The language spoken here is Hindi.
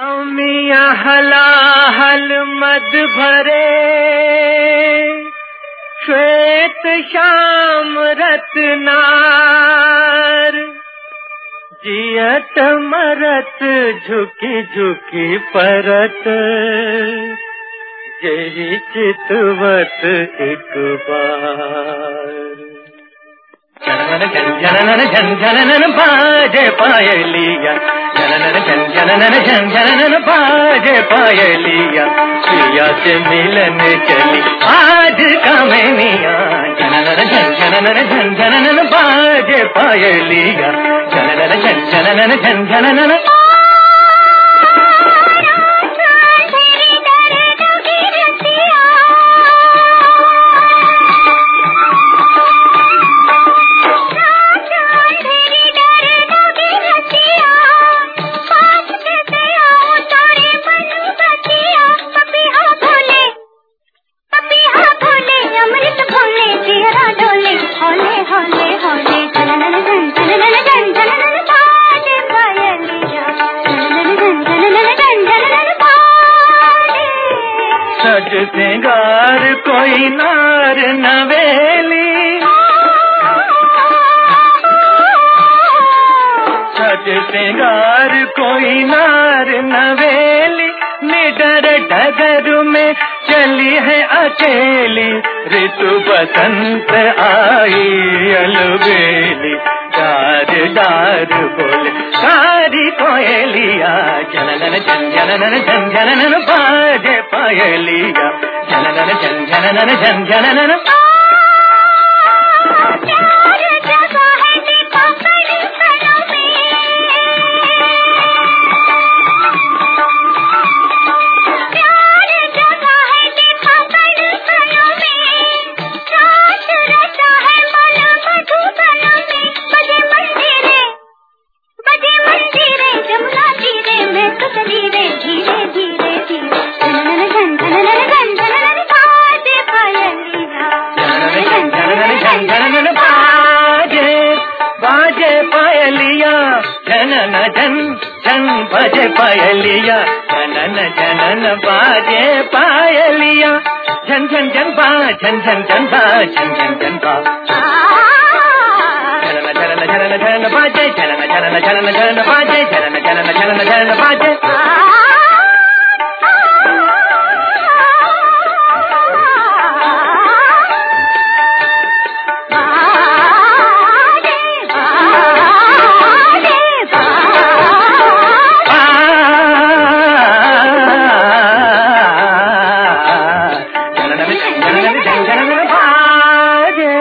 अमिया हलाहल मद भरे, श्वेत श्याम रत्नार जियत मरत झुकी झुकी परत, जही चितवत एक बार। जनन जन जनन जन जनन बाजे पायलिया जनन जन जनन जन जनन बाजे पायलिया प्रिया से मिलन चली, आज कमनिया। जनन जन जनन जन जनन बाजे पायलिया जनन जन जनन जन सिंगार, कोई नार नवेली। सज सिंगार, कोई नार नवेली। निडर डगर में चली है अकेली। ऋतु बसंत आई अलबेली। डार डार बोले कोयलिया जनन जन जनन जन जनन बाजे पायलिया जनन ಜನನ ಜನ್ ಜನ್ ಭಜೆ ಪಾಯಲಿಯ ಜನನ ಜನನ ಬಾಜೆ ಪಾಯಲಿಯ ಜನ್ ಜನ್ ಜನ್ ಬಾ ಜನ್ ಜನ್ ಜನ್ ಬಾ ಜನ್ ಜನ್ ಜನ್ ಬಾ ಜನನ ಜನನ ಜನನ ಜನನ ಬಾಜೆ ಜನನ ಜನನ ಜನನ ಜನನ ಬಾಜೆ ಜನನ ಜನನ ಜನನ ಜನನ ಬಾಜೆ జంగన జంగన భాగే